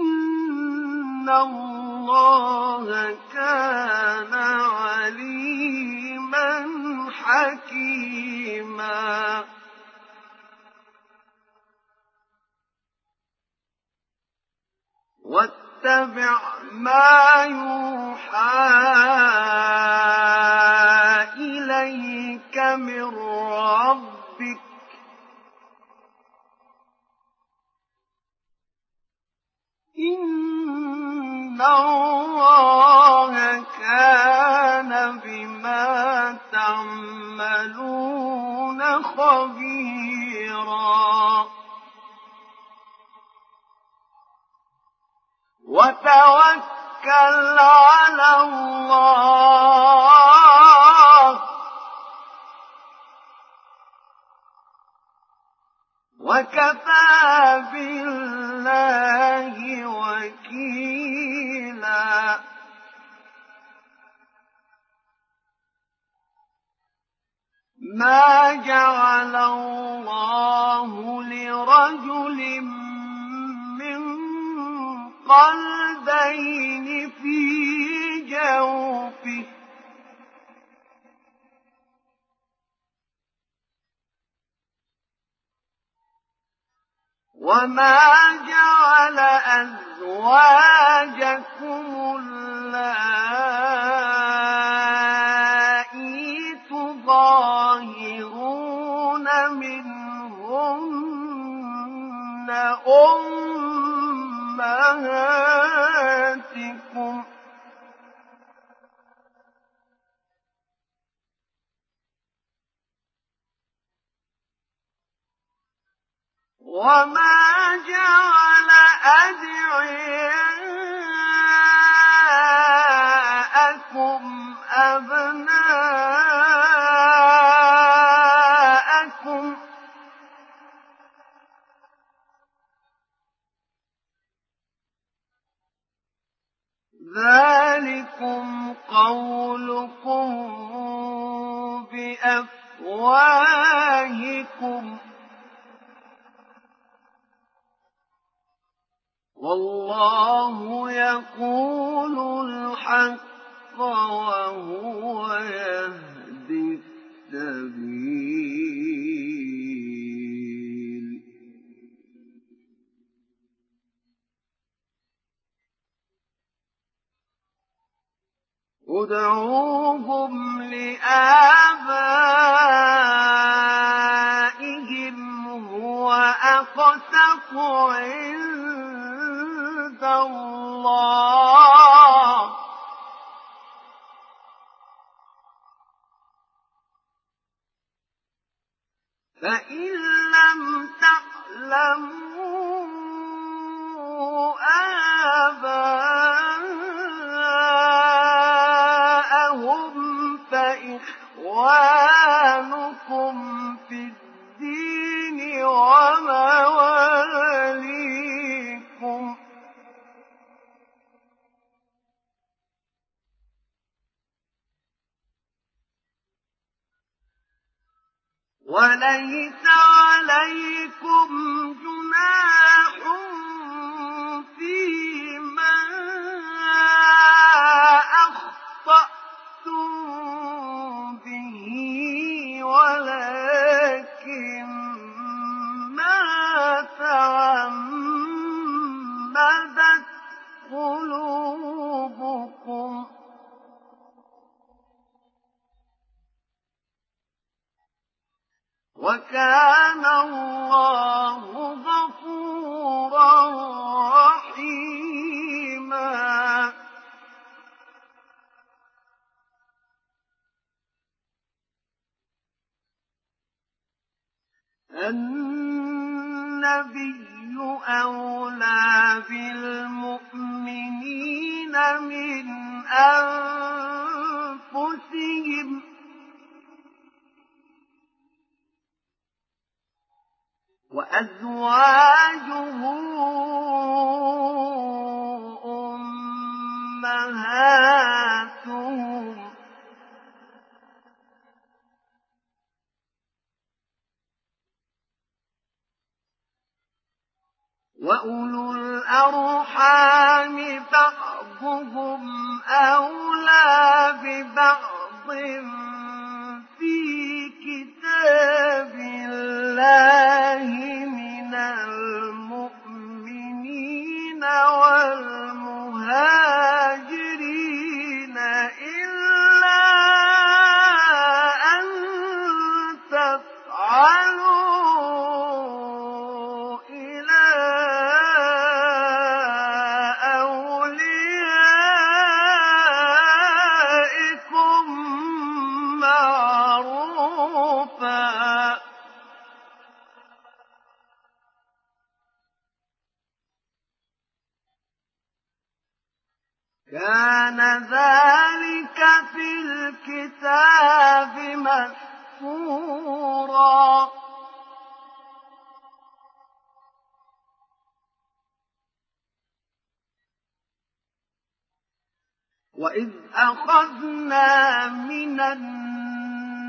إن الله كان عليما حكيما واتبع ما يوحى إليك من ربك إن الله كان بما تعملون خبيرا. وتوكل على الله وكفى بالله وكيلا. ما جعل الله لرجل من قلبين في جوفه وما جعل أزواجكم اللائي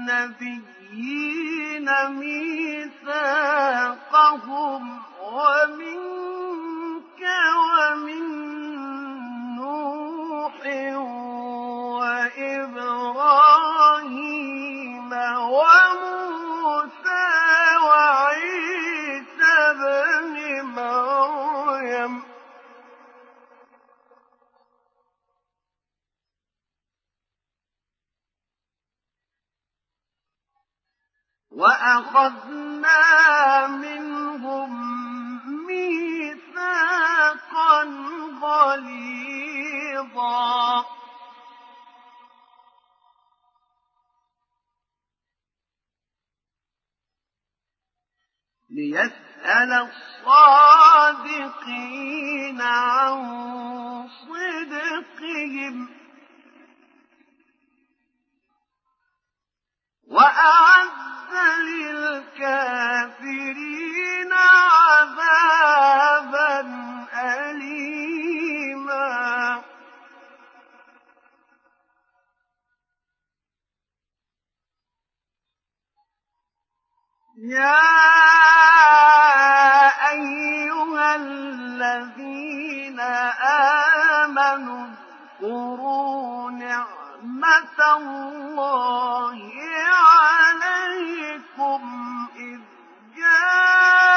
النبيين ميثاقهم ومنك ومن نوح وأخذنا منهم ميثاقا غليظا. ليسأل الصادقين عن صدقهم. وأعد للكافرين عذابا أليما. يا أيها الذين آمنوا اذكروا نعمة الله عليكم إذ جاءتكم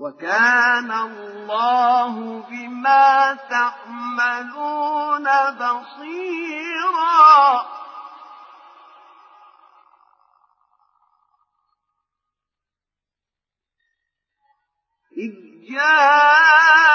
وكان الله بما تعملون بصيرا. إذ جاءوكم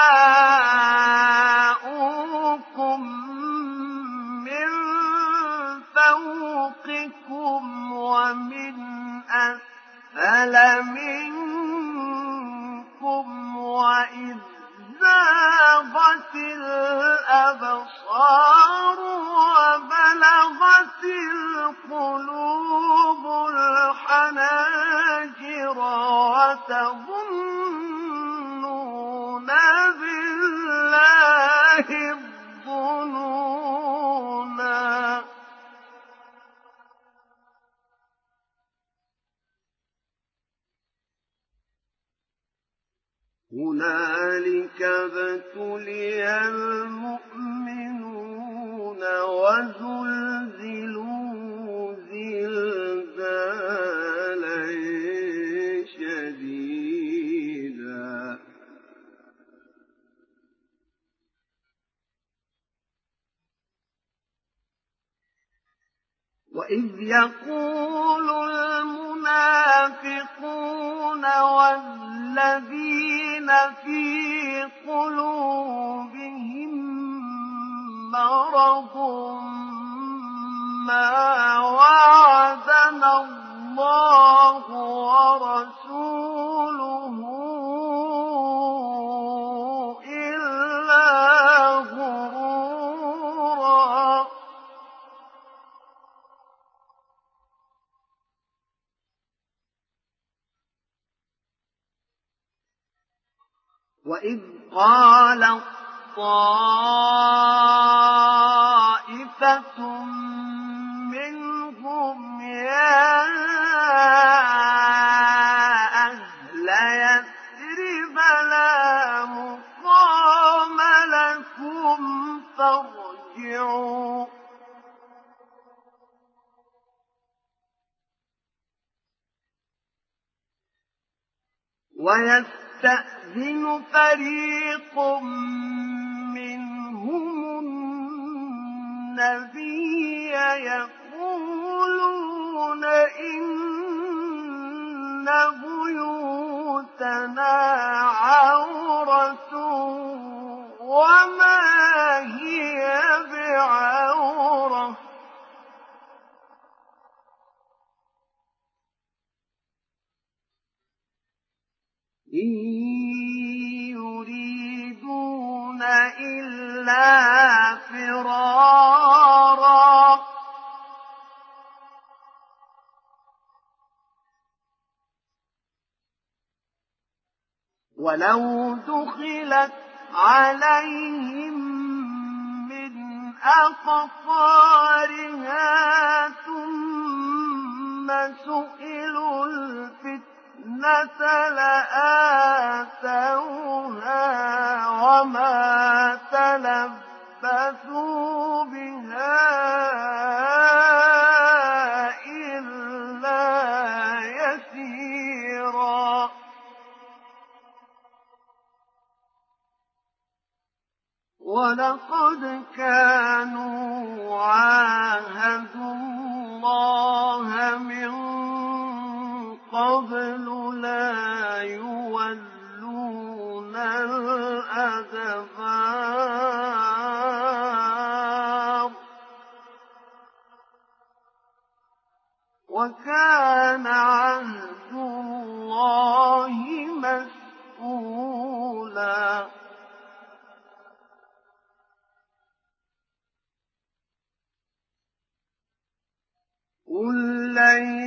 الأبصار وبلغت القلوب الحناجر وتظنون بالله الظنونا. هنالك ابتلي يقول المنافقون والذين في قلوبهم مرض ما وعدنا الله ورسوله قال طائفة منهم يا أهل يثرب لا مقام لكم فارجعوا. ويستأذن يستأذن فريق منهم النبي يقولون إن بيوتنا عورة وما هي بعورة إن إلا فرارا. ولو دخلت عليهم من أقطارها ثم سئلوا الفتنة لآتوها وما تلبثوا بها إلا يسيرا. ولقد كانوا عاهدوا الله من قبل لا يولون الأدبار. وكان عهد الله مسؤولا. قل لن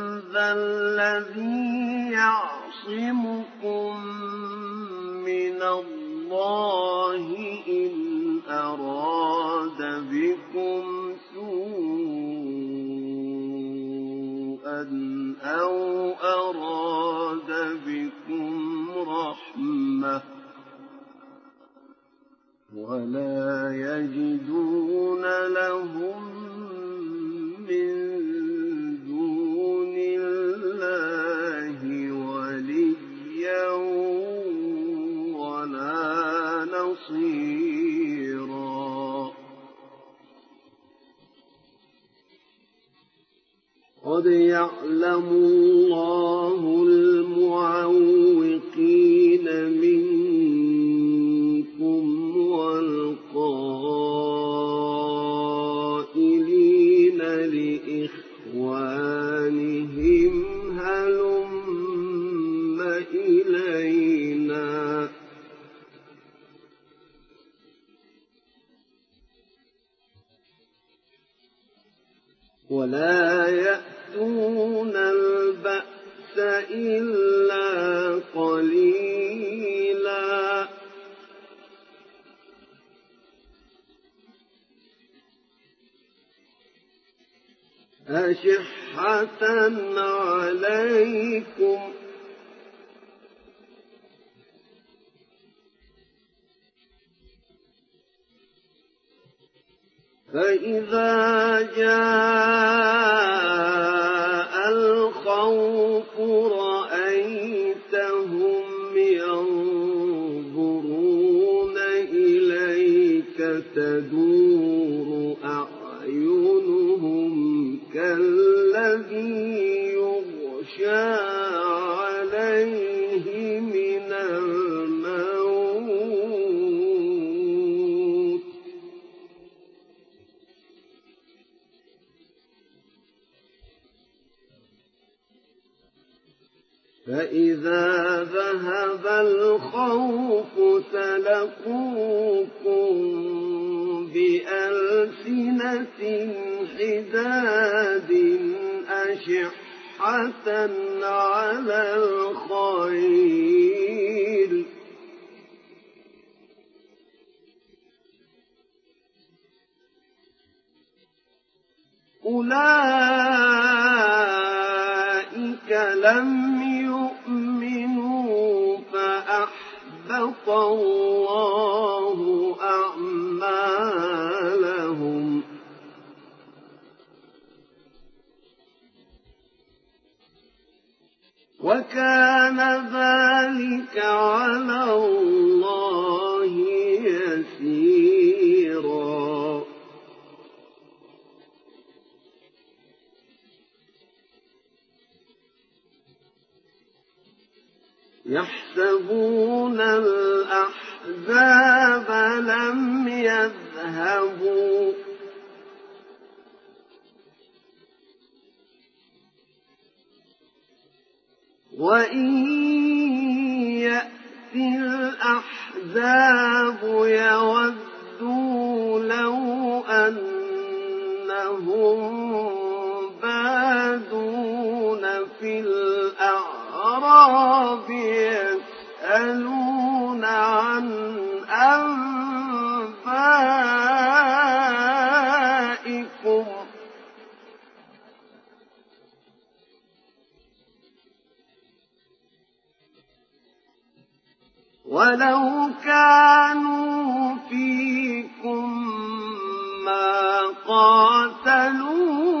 ذا الذي يعصمكم من الله إن أراد بكم سوءا أو أراد بكم رحمة ولا يجدون لهم بصيرا قد يعلم الله المعوقين ولا يأتون البأس إلا قليلا. أشحة عليكم فإذا جاء الخوف رأيتهم ينظرون إليك تدور أعينهم كالذي يغشى فإذا ذهب الخوف سلقوكم بألسنة حداد أشحة على الخير. وكان ذلك على الله يسيرا. يحسبون الأحزاب لم يذهبوا. وإن يأتي الأحزاب يودوا لو أنهم بادون في الأعراب يسألون عن أنبائكم ولو كانوا فيكم ما قاتلوا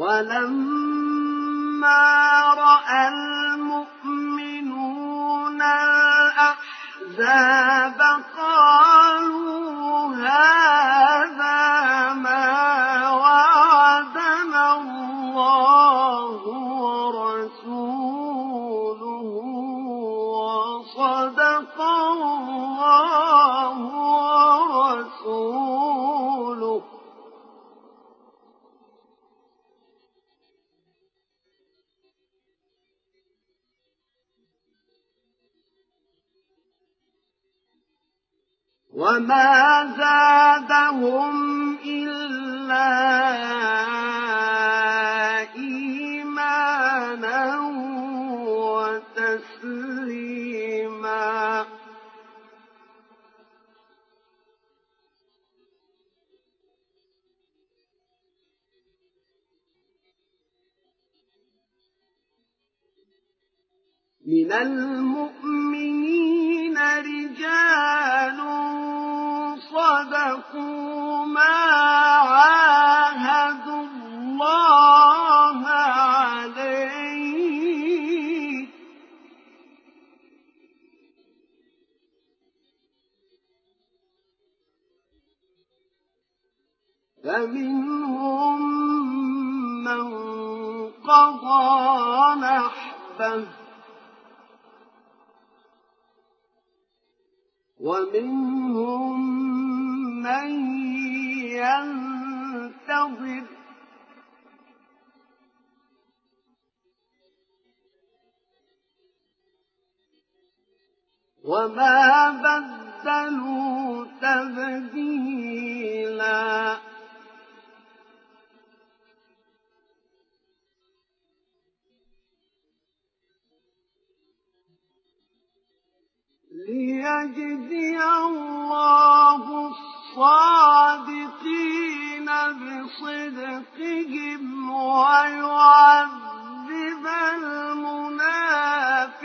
ولما رأى المؤمنون الأحزاب قالوا هذا ما وعدنا الله ورسوله وصدق الله ورسوله وما زادهم إلا إيمانا وتسليما من المؤمنين رجال صدقوا ما عاهدوا الله عليه. فمنهم من قضى نحبه ومنهم من ينتظر. وما بدلوا تبديلا. ليجزي الله الصادقين بصدقهم ويعذب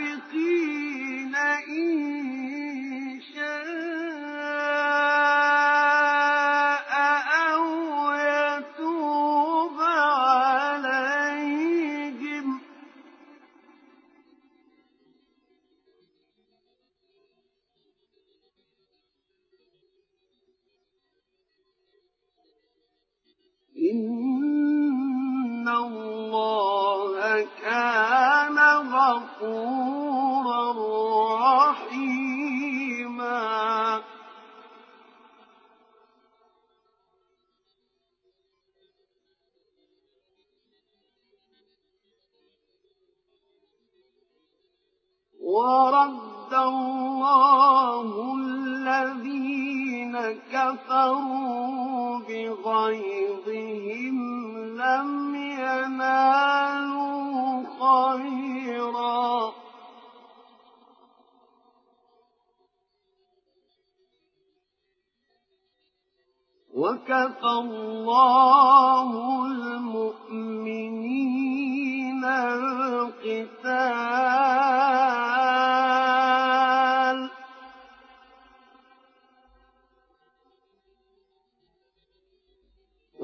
المنافقين إن غفورا رحيما ورد الله الذين كفروا بغيظهم لم ينالوا خيرا. وكفى الله المؤمنين القتال.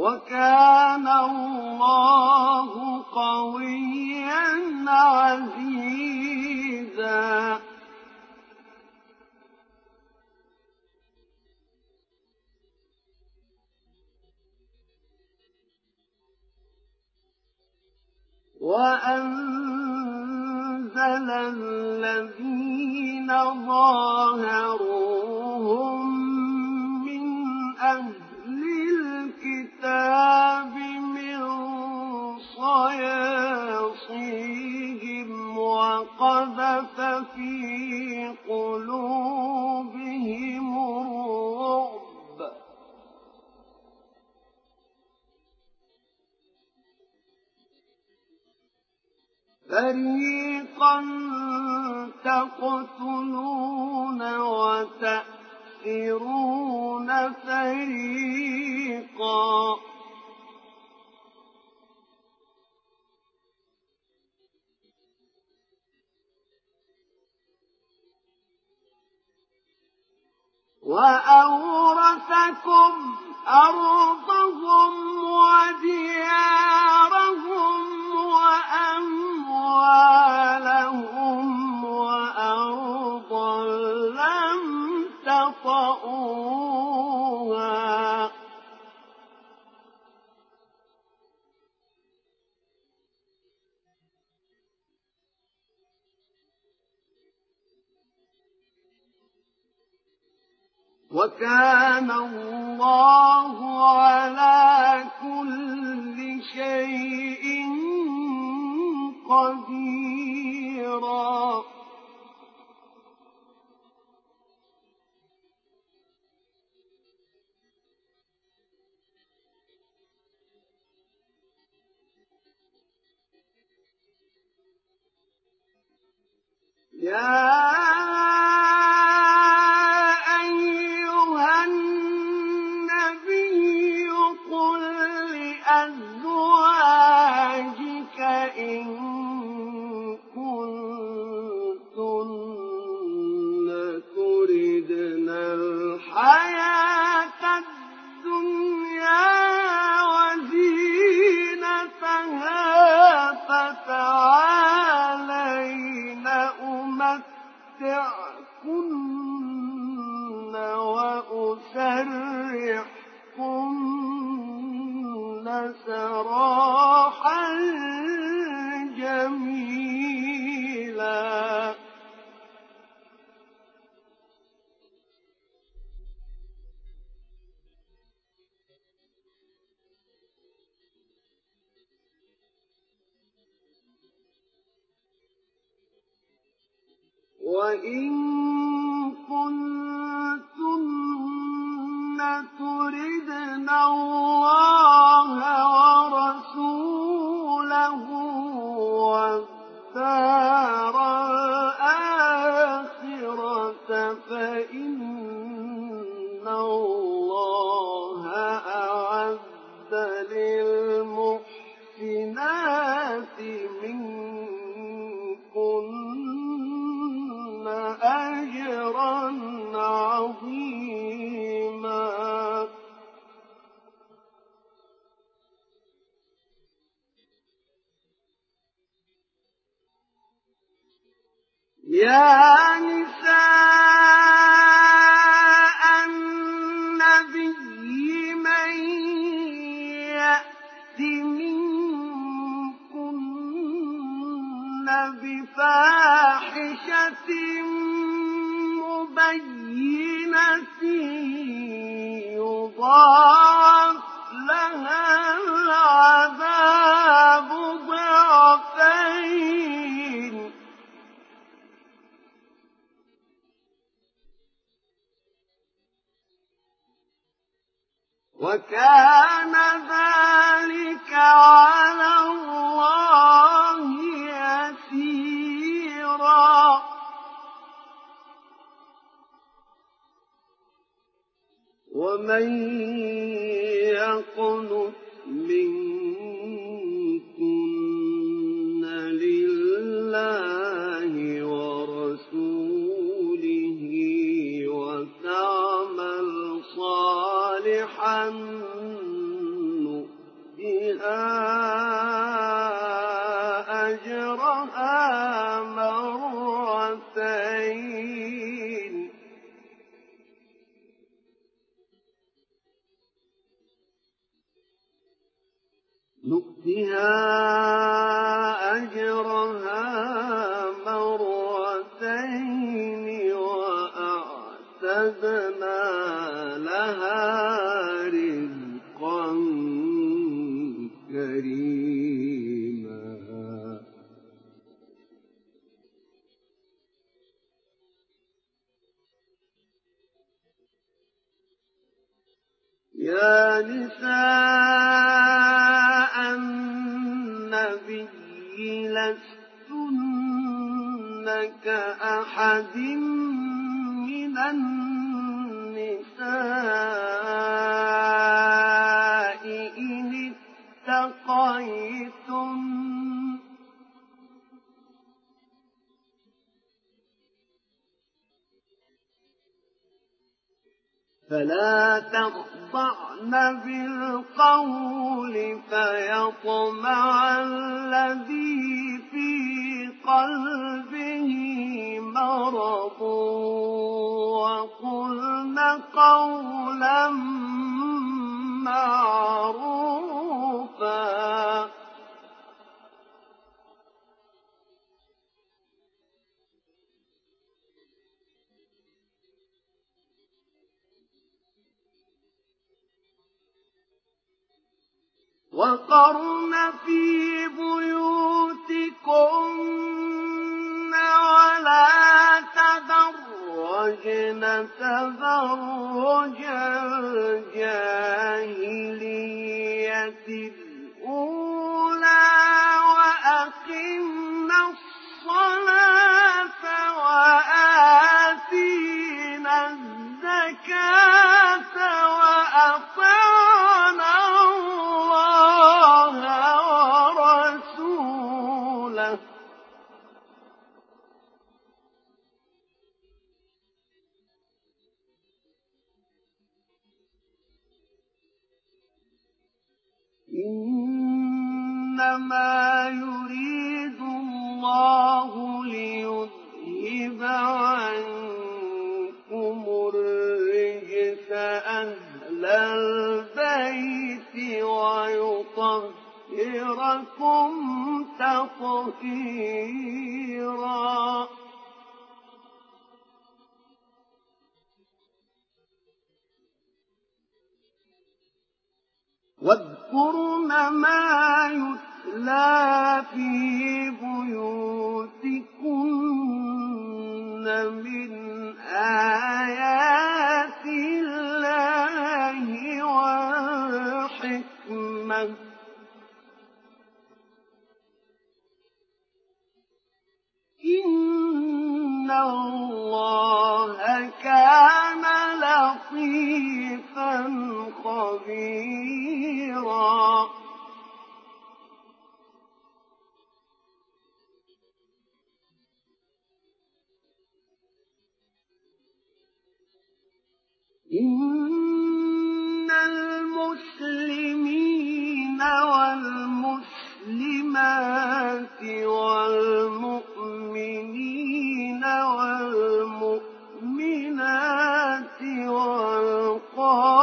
وكان الله قويا عزيزا. وأنزل الذين ظاهروهم من أهل الكتاب من صياصيهم وقذف في قلوبهم الرعب. فريقا تقتلون وتأثرون فريقا. وأورثكم أرضهم وديارهم وأموالهم وكان الله على كل شيء قديرا. يا وكان ذلك على الله يسيرا. ومن وقرن في بيوتكن ولا تدرجن تبرج الجاهليه يطهركم تطهيرا واذكرن ما يتلى في بيوتكن من آيات الله والحكمة إن الله كان لطيفا خبيرا إن المسلمين والمسلمات والمؤمنين والمؤمنات والقانتين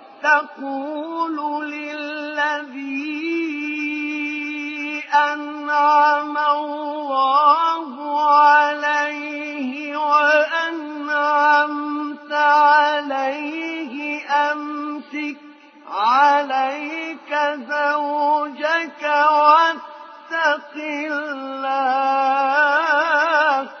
تقول للذي أنعم الله عليه وأنعمت عليه أمسك عليك زوجك واتق الله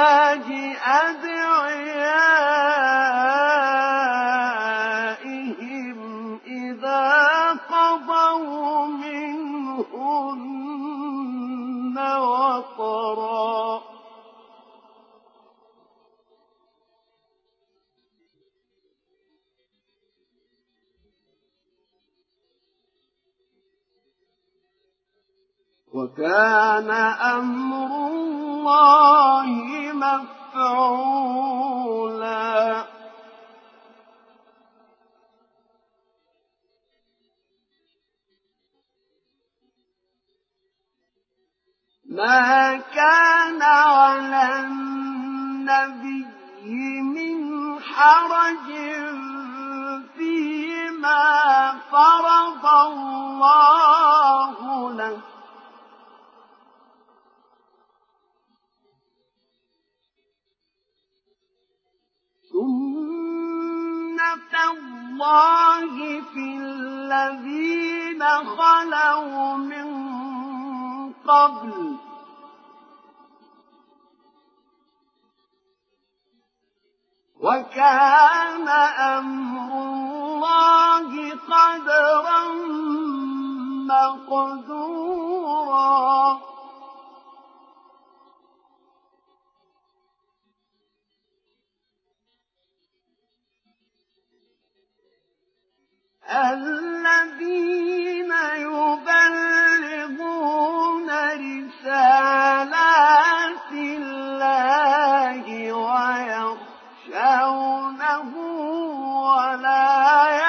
وكان أمر الله مفعولا. ما كان على النبي من حرج فيما فرض الله له. الله في الذين خلوا من قبل. وكان أمر الله قدرا مقدورا. الذين يبلغون رسالات الله ويخشونه ولا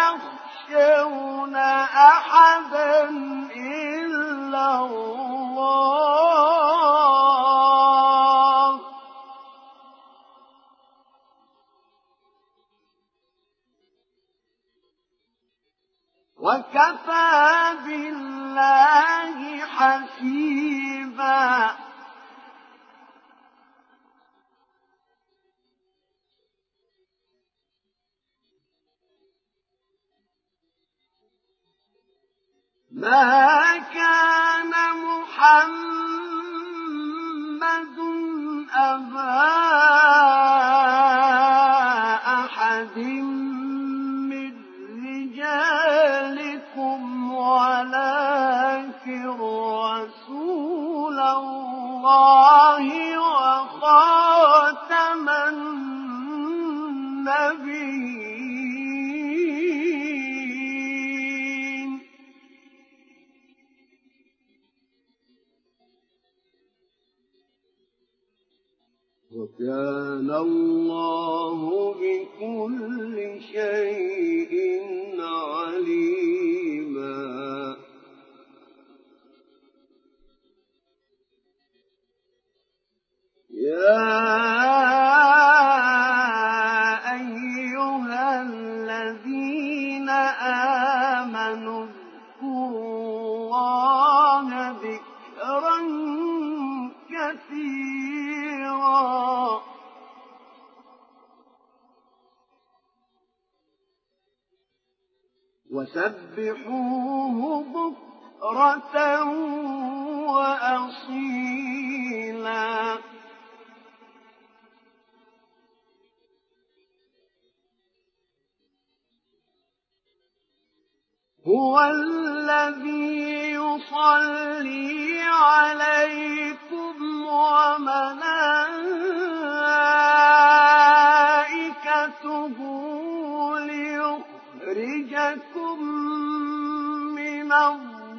من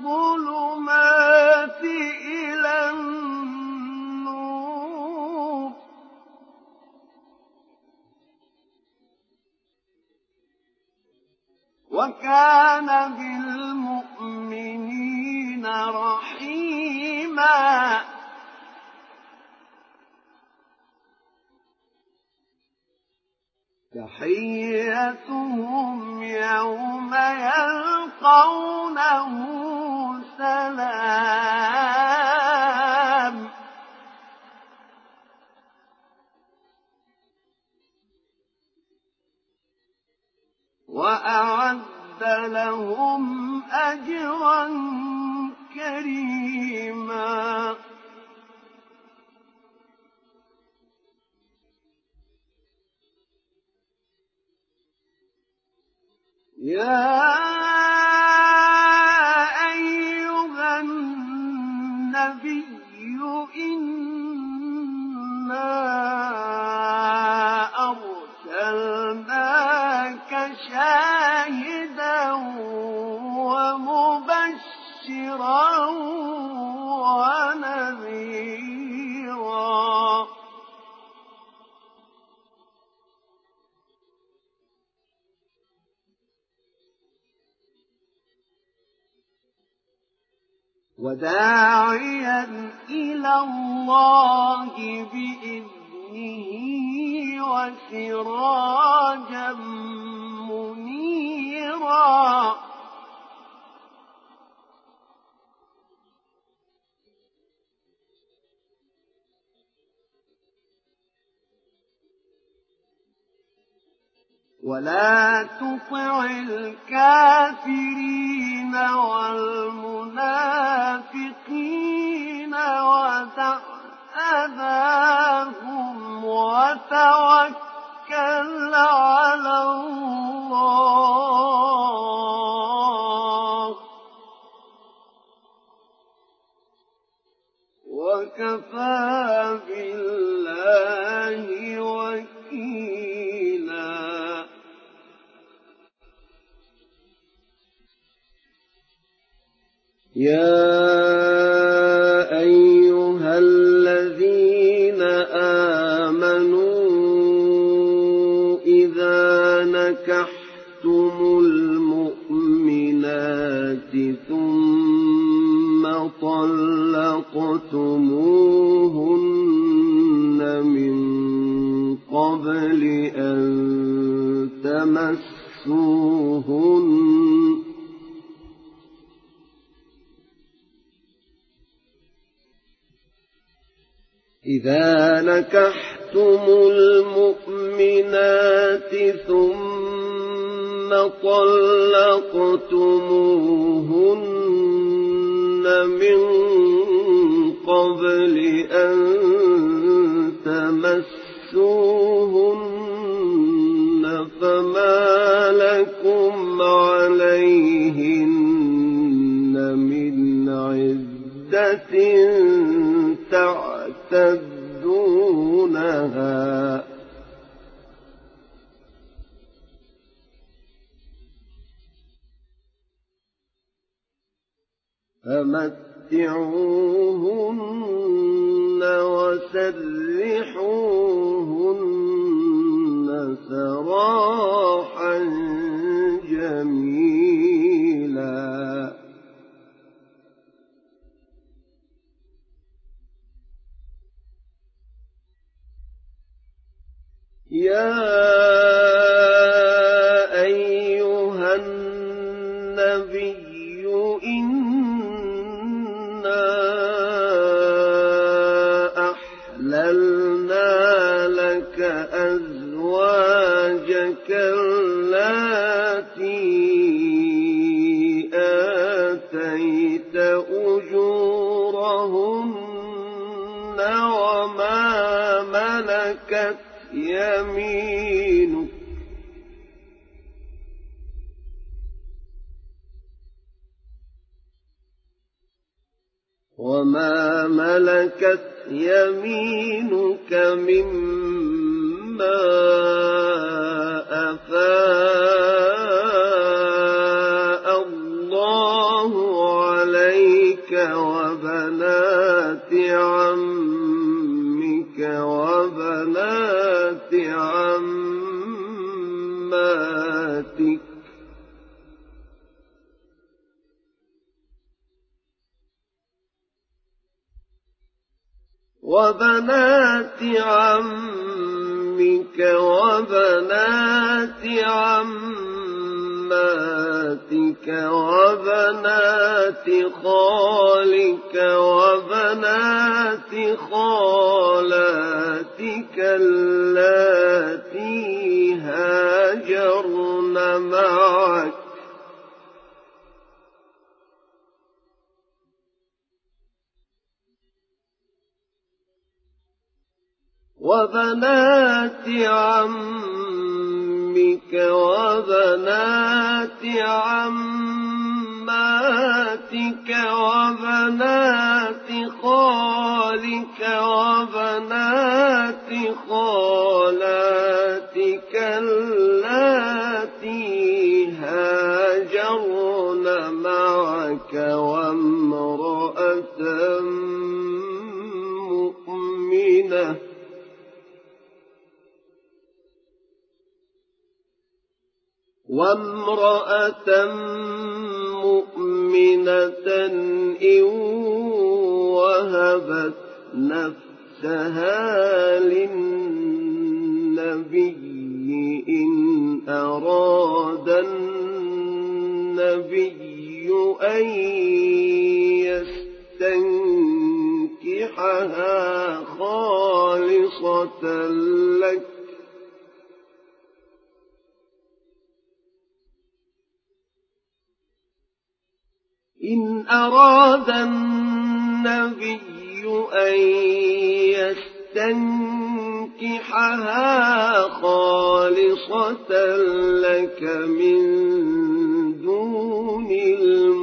الظلمات إلى النور وكان بالمؤمنين رحيما تحية وكفى بالله ملكت يستنكحها خالصة لك. إن أراد النبي أن يستنكحها خالصة لك من دون المؤمنين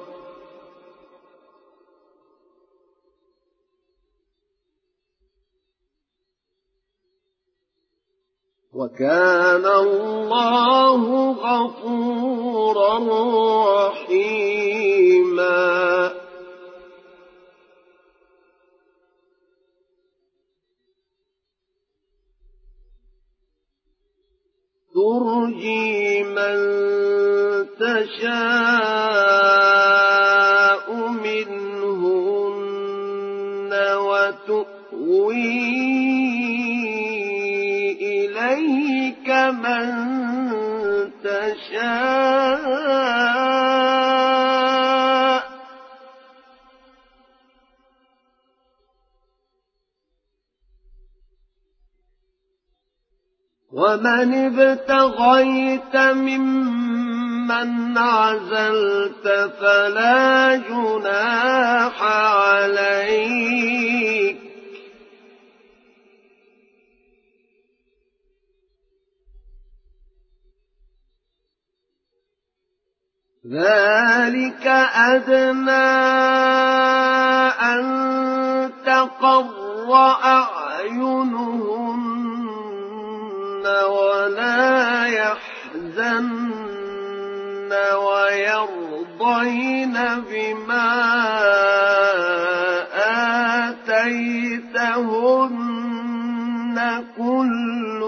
وكان الله غفورا رحيما. ترجي من تشاء منهن وتؤوي من تشاء. ومن ابتغيت ممن عزلت فلا جناح عليك. ذلك أدنى أن تقر أعينهن ولا يحزن ويرضين بما آتيتهن كلهن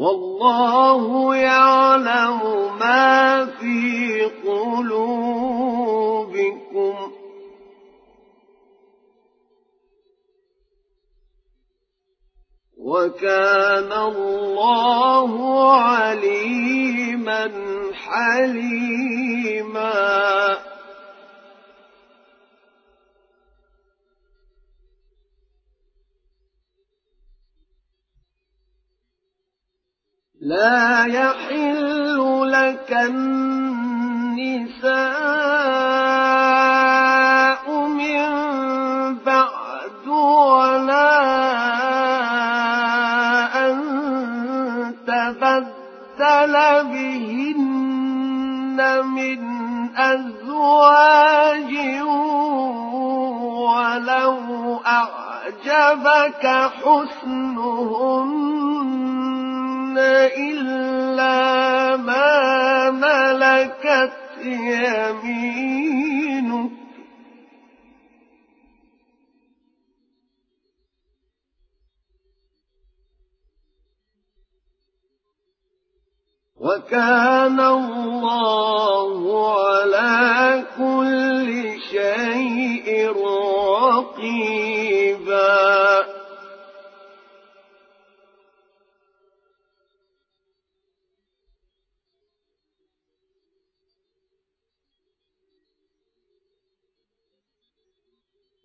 والله يعلم ما في قلوبكم. وكان الله عليما حليما. لا يحل لك النساء من بعد ولا أن تبدل بهن من أزواج ولو أعجبك حسنهن. إلا ما ملكت يمينك وكان الله على كل شيء رقيبا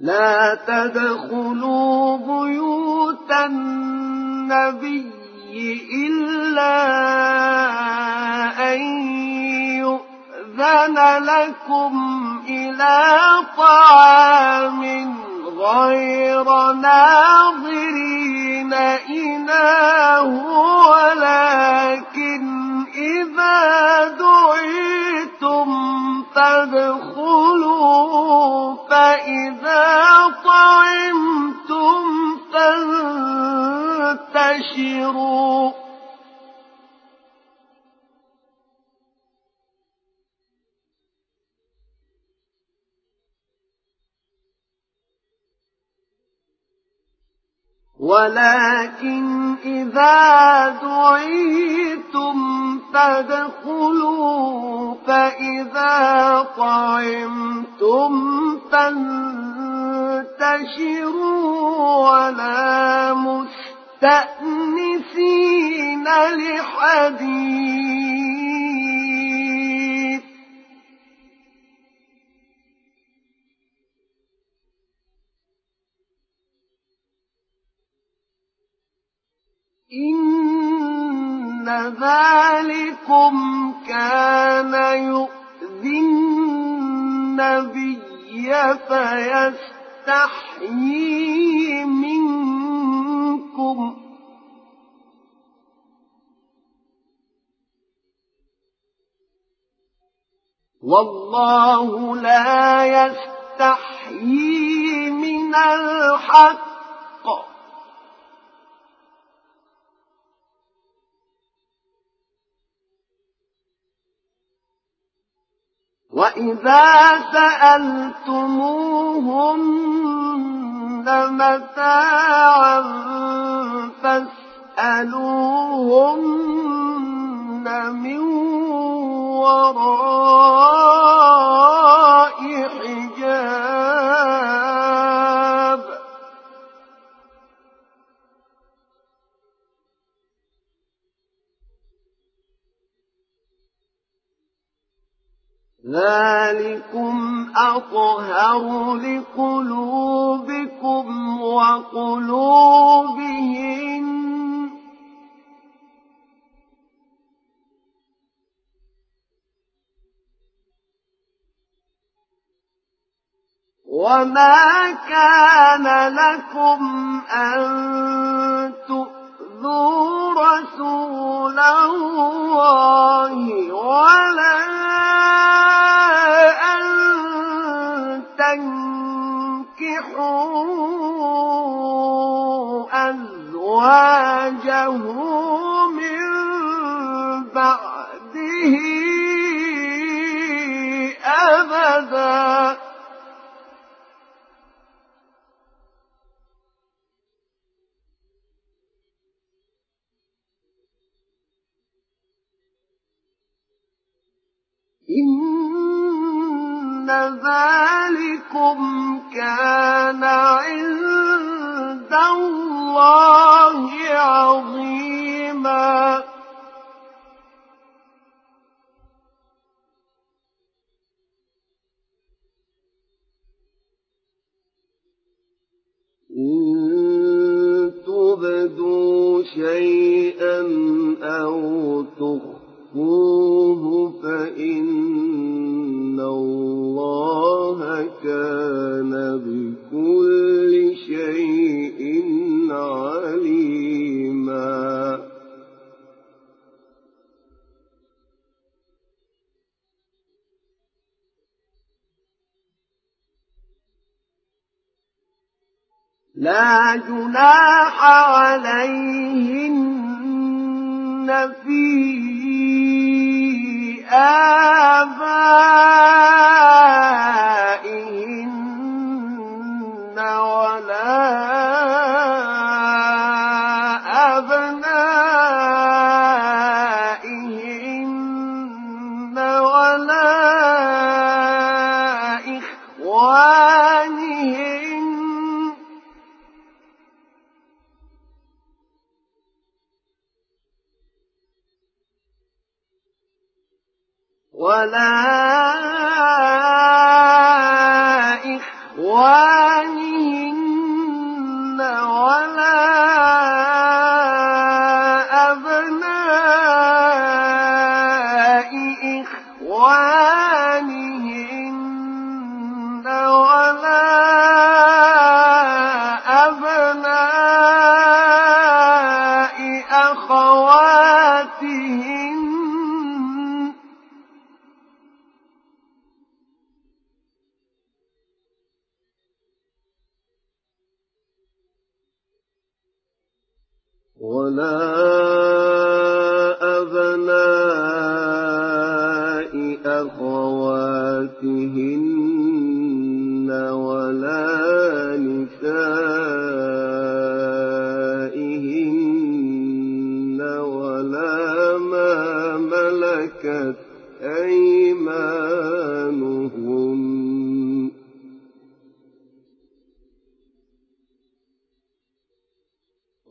لا تدخلوا بيوت النبي إلا أن يؤذن لكم إلى طعام غير ناظرين إناه ولكن إذا دعيتم فادخلوا فإذا طعمتم فانتشروا. ولكن إذا دعيتم فادخلوا فإذا طعمتم فانتشروا ولا مستأنسين لحديث. إن ذلكم كان يؤذي النبي فيستحيي منكم والله لا يستحيي من الحق وإذا سألتموهن متاعا فاسألوهن من وراء ذلكم أطهر لقلوبكم وقلوبهم وما كان لكم أن تؤذوا رسول الله ولا أزواجه من بعده أبدا إن ذلكم كان عند الله عظيما إن تبدوا شيئا أو تخفوا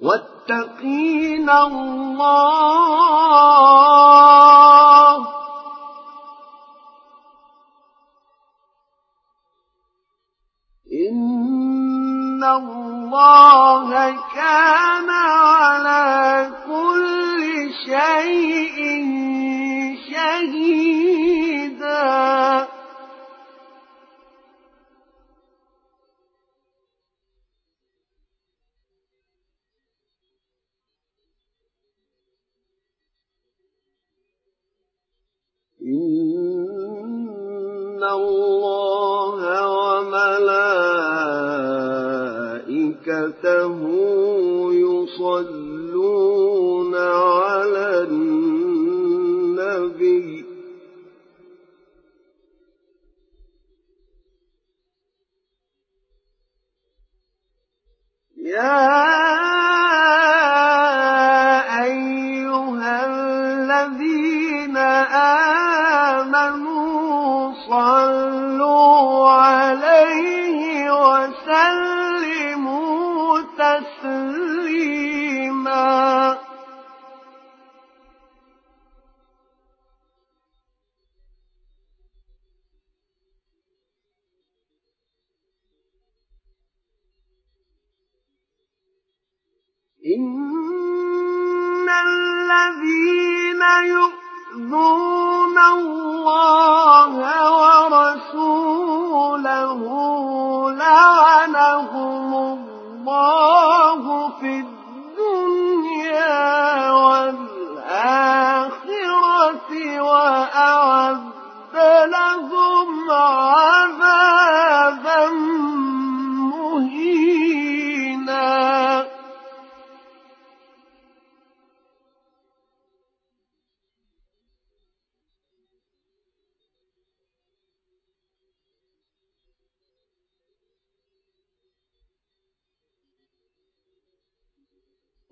واتقين الله إن الله كان على كل شيء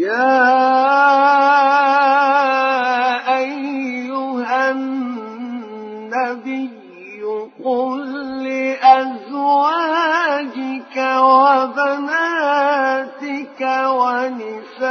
يا أيها النبي قل لأزواجك وبناتك ونساء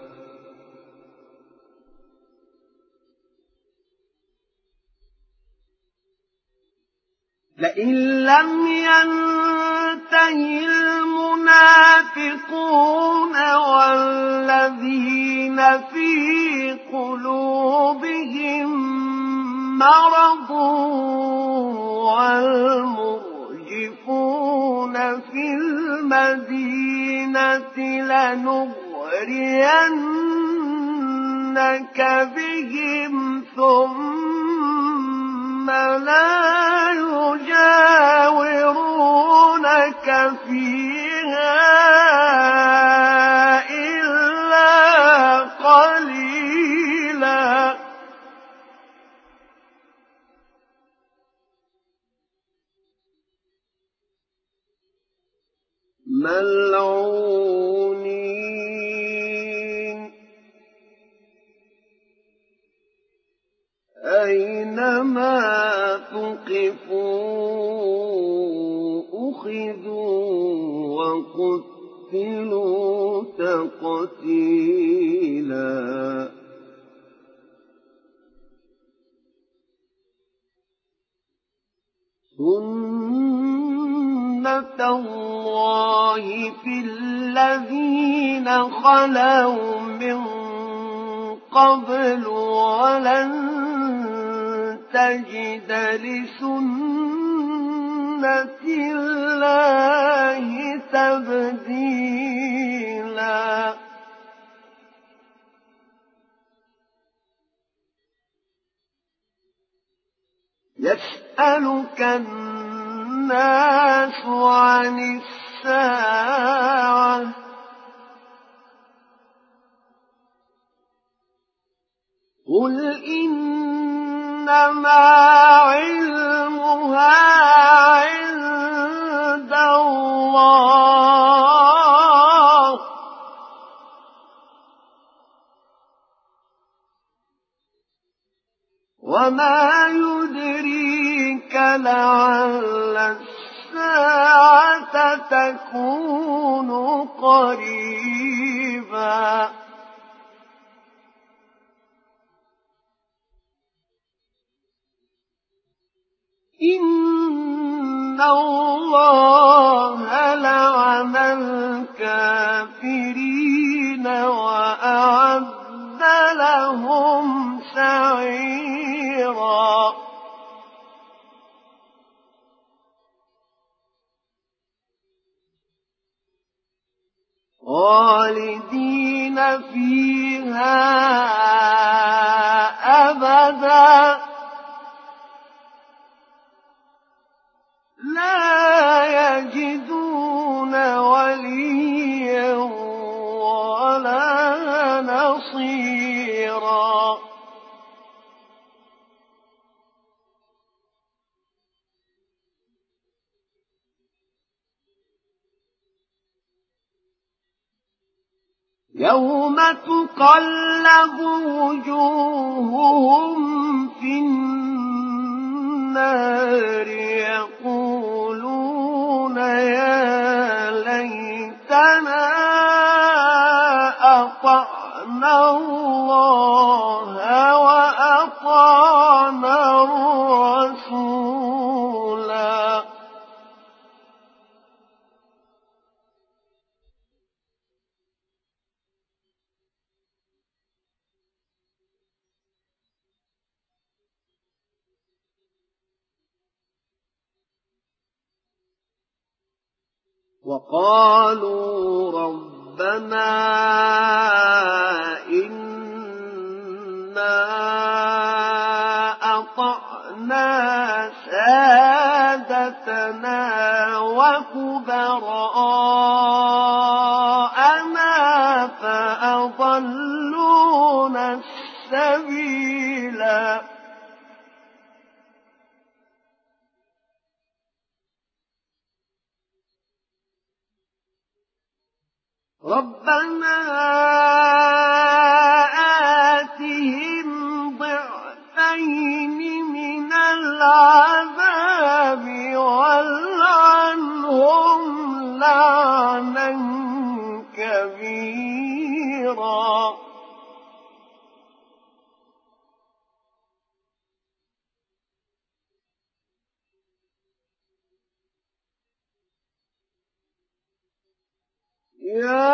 لئن لم ينته المنافقون والذين في قلوبهم مرض والمرجفون في المدينة لنغرينك بهم ثم لا يجاورونك فيها إلا قليلا. ملعونين أينما ثقفوا أخذوا وقتلوا تقتيلا سنة الله في الذين خلوا من قبل ولن تجد لسنة الله تبديلا. يسألك الناس عن الساعة. قل إنما علمها عند الله. وما يدريك لعل الساعة تكون قريبا. إن الله لعن الكافرين خيرا يا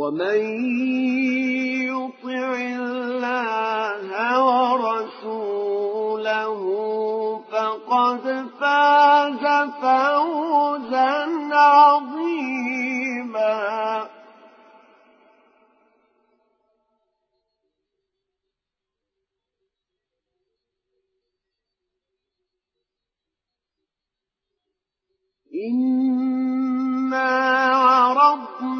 ومن يطع الله ورسوله فقد فاز فوزا عظيما. إنا عرضنا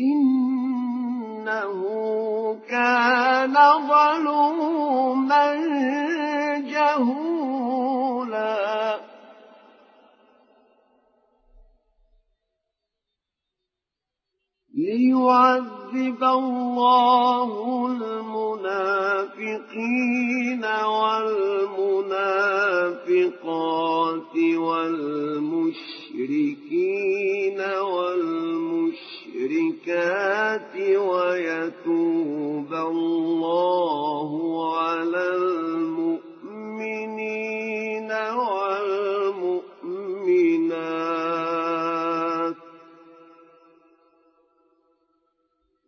إنه كان ظلوما جهولا. ليعذب الله المنافقين والمنافقات والمشركين والمشركات ويتوب الله على المؤمنين والمؤمنات